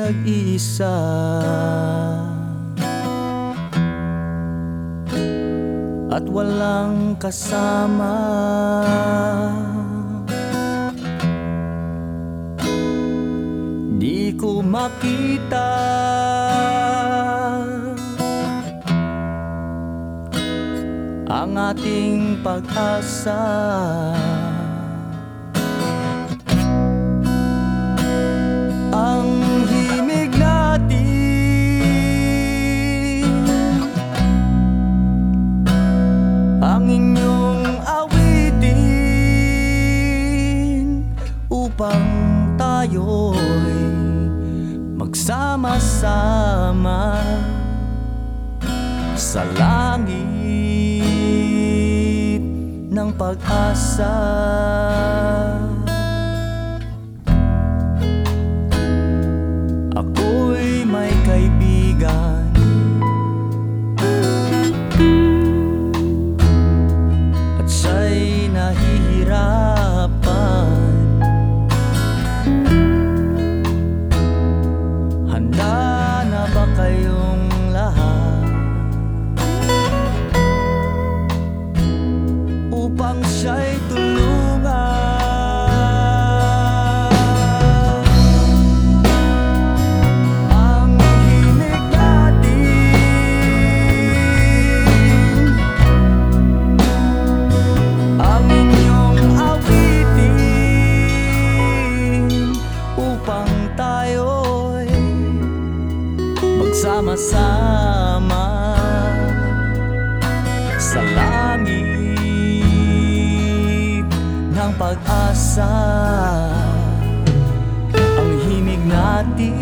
mag-iisa At walang kasama. Di ko makita. Ang ating pag-asa Upang tayo'y magsama-sama Sa langit ng pag-asa Magsama-sama Sa langit ng pag-asa. Ang himig natin,